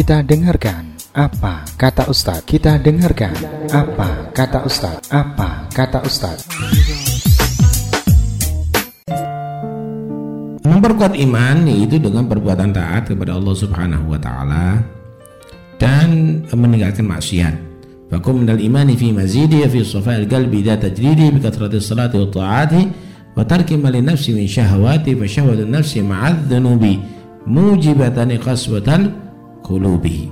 Kita dengarkan apa kata Ustadz. Kita dengarkan apa kata Ustadz. Apa kata Ustadz. Memperkuat iman yaitu dengan perbuatan taat kepada Allah Subhanahu wa taala dan meninggalkan maksiat. Fakum minal imani fi mazidi fi safa'il qalbi da tajridi bi kathrati salati wa ta'ati wa tarki ma nafsi min syahawati fa syahwatu qulubi.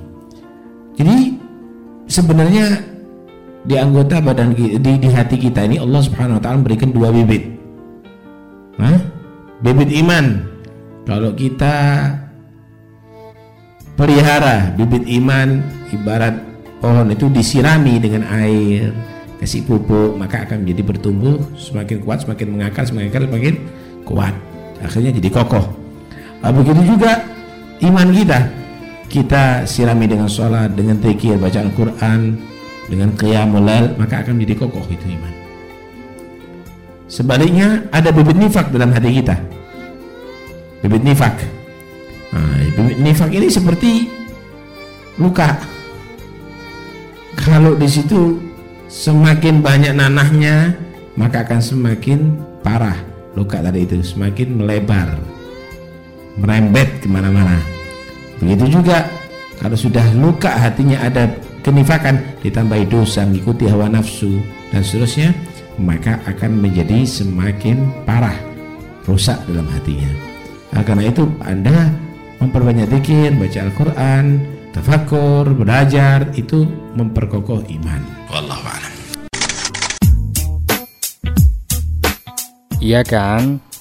Jadi sebenarnya di anggota badan di, di hati kita ini Allah Subhanahu wa taala memberikan dua bibit. Hah? bibit iman kalau kita pelihara bibit iman ibarat pohon itu disirami dengan air kasih pupuk maka akan menjadi bertumbuh semakin kuat semakin mengakar semakin akar semakin kuat akhirnya jadi kokoh nah, begitu juga iman kita kita sirami dengan sholat dengan zikir bacaan Quran dengan qiyamul maka akan menjadi kokoh itu iman Sebaliknya ada bibit nifak dalam hati kita. Bibit nifak. Nah, bibit nifak ini seperti luka. Kalau di situ semakin banyak nanahnya, maka akan semakin parah luka tadi itu, semakin melebar, merembet ke mana-mana. Begitu juga kalau sudah luka hatinya ada kenifakan ditambahi dosa mengikuti hawa nafsu dan seterusnya maka akan menjadi semakin parah rusak dalam hatinya. Nah, karena itu anda memperbanyak zikir baca Al-Quran tafakur belajar itu memperkokoh iman. Wallahu a'lam. Iya kan?